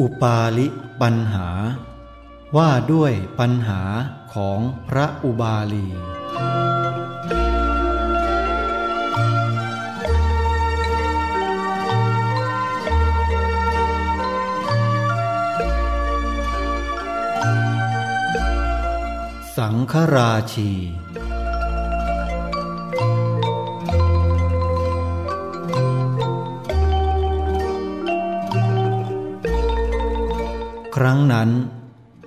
อุปาลิปัญหา ว่าด้วยปัญหาของพระอุบาลี สังฆราชี ครั้งนั้น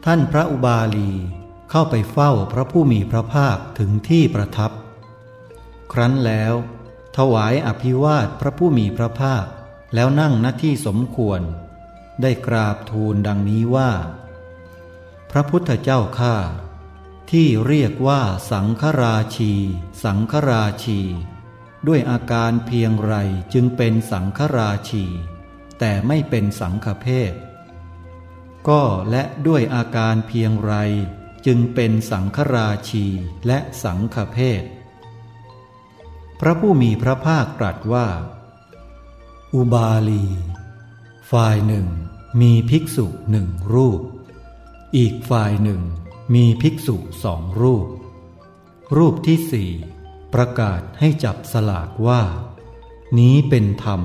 ท่านพระอุบาลีเข้าไปเฝ้าพระผู้มีพระภาคถึงที่ประทับ ครั้นแล้ว ถวายอภิวาทพระผู้มีพระภาคแล้วนั่งหน้าที่สมควร ได้กราบทูลดังนี้ว่า พระพุทธเจ้าข้าที่เรียกว่าสังฆราชี สังฆราชี ด้วยอาการเพียงไรจึงเป็นสังฆราชี แต่ไม่เป็นสังฆเพศ ก็และด้วยอาการเพียงไร จึงเป็นสังฆราชีและสังฆเพศพระผู้มีพระภาคตรัสว่า อุบาลี ฝ่ายหนึ่ง มีภิกษุหนึ่งรูป อีกฝ่ายหนึ่ง มีภิกษุสองรูป รูปที่สี่ประกาศให้จับสลากว่า นี้เป็นธรรม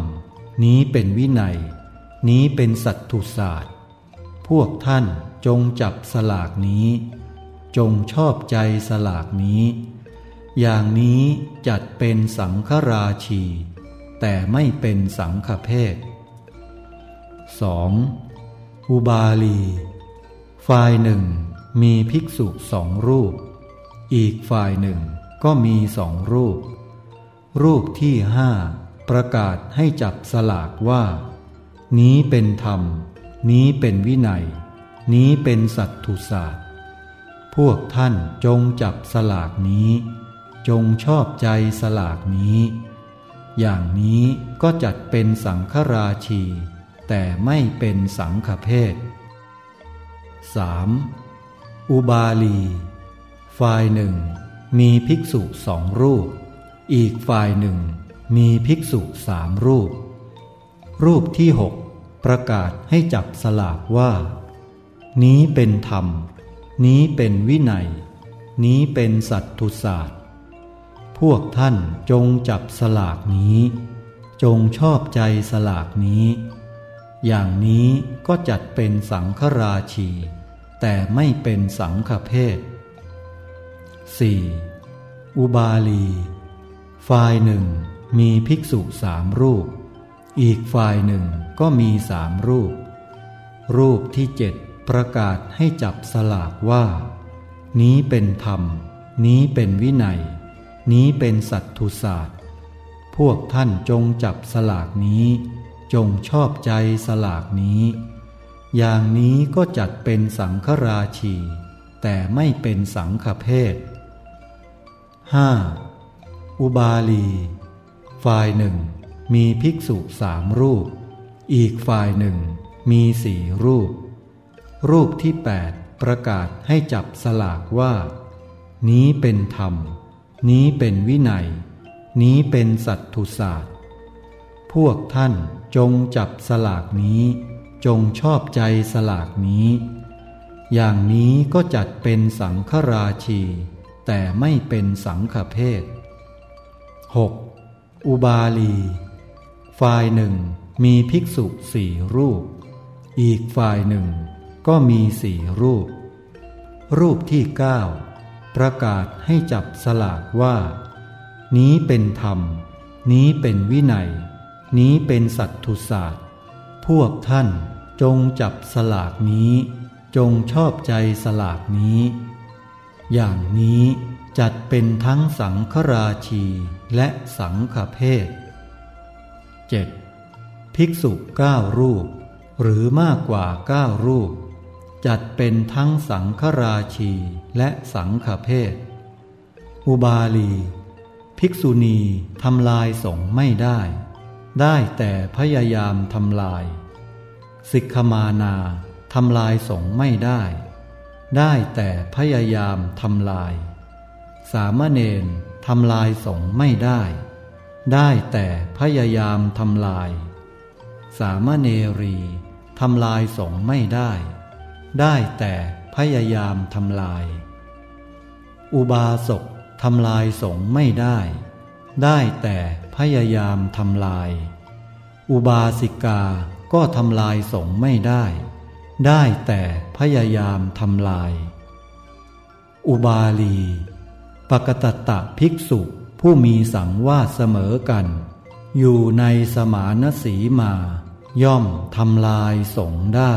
นี้เป็นวินัย นี้เป็นสัตตุศาสตร์ พวกท่านจงจับสลากนี้ จงชอบใจสลากนี้ อย่างนี้จัดเป็นสังฆราชี แต่ไม่เป็นสังฆเพศ 2. อุบาลี ฝ่ายหนึ่งมีภิกษุสองรูป อีกฝ่ายหนึ่งก็มีสองรูป รูปที่ห้าประกาศให้จับสลากว่า นี้เป็นธรรม นี้เป็นวินัย นี้เป็นสัตตุศาสตร์ พวกท่านจงจับสลากนี้ จงชอบใจสลากนี้ อย่างนี้ก็จัดเป็นสังฆราชี แต่ไม่เป็นสังฆเพศ 3. อุบาลี ฝ่ายหนึ่ง มีภิกษุสองรูป อีกฝ่ายหนึ่ง มีภิกษุสามรูป รูปที่หก ประกาศให้จับสลากว่า นี้เป็นธรรม นี้เป็นวินัย นี้เป็นสัตตุศาสตร์ พวกท่านจงจับสลากนี้ จงชอบใจสลากนี้ อย่างนี้ก็จัดเป็นสังฆราชี แต่ไม่เป็นสังฆเพศ 4. อุบาลี ฝ่ายหนึ่งมีภิกษุสามรูป อีกฝ่ายหนึ่งก็มีสามรูป รูปที่เจ็ดประกาศให้จับสลากว่า นี้เป็นธรรม นี้เป็นวินัย นี้เป็นสัตตุศาสตร์ พวกท่านจงจับสลากนี้ จงชอบใจสลากนี้ อย่างนี้ก็จัดเป็นสังฆราชี แต่ไม่เป็นสังฆเพศ 5. อุบาลี ฝ่ายหนึ่ง มีภิกษุสามรูป อีกฝ่ายหนึ่ง มีสี่รูป รูปที่แปดประกาศให้จับสลากว่า นี้เป็นธรรม นี้เป็นวินัย นี้เป็นสัตตุศาสตร์ พวกท่านจงจับสลากนี้ จงชอบใจสลากนี้ อย่างนี้ก็จัดเป็นสังฆราชี แต่ไม่เป็นสังฆเพศ 6. อุบาลี ฝ่ายหนึ่งมีภิกษุสี่รูป อีกฝ่ายหนึ่งก็มีสี่รูป รูปที่เก้าประกาศให้จับสลากว่า นี้เป็นธรรม นี้เป็นวินัย นี้เป็นสัตตุศาสตร์ พวกท่านจงจับสลากนี้ จงชอบใจสลากนี้ อย่างนี้จัดเป็นทั้งสังฆราชีและสังฆเพศ 7. ภิกษุเก้ารูป หรือมากกว่าเก้ารูป จัดเป็นทั้งสังฆราชีและสังฆเพศ อุบาลี ภิกษุณีทำลายสงไม่ได้ ได้แต่พยายามทำลาย สิกขมานาทำลายสงไม่ได้ ได้แต่พยายามทำลาย สามเณรทำลายสงไม่ได้ ได้แต่พยายามทำลาย สามเณรีทำลายสงไม่ได้ ได้แต่พยายามทำลาย อุบาสกทำลายสงไม่ได้ ได้แต่พยายามทำลาย อุบาสิกาก็ทำลายสงไม่ได้ ได้แต่พยายามทำลาย อุบาลี ปกตตะภิกษุ ผู้มีสังวาสเสมอกัน อยู่ในสมานสีมา ย่อมทำลายสงได้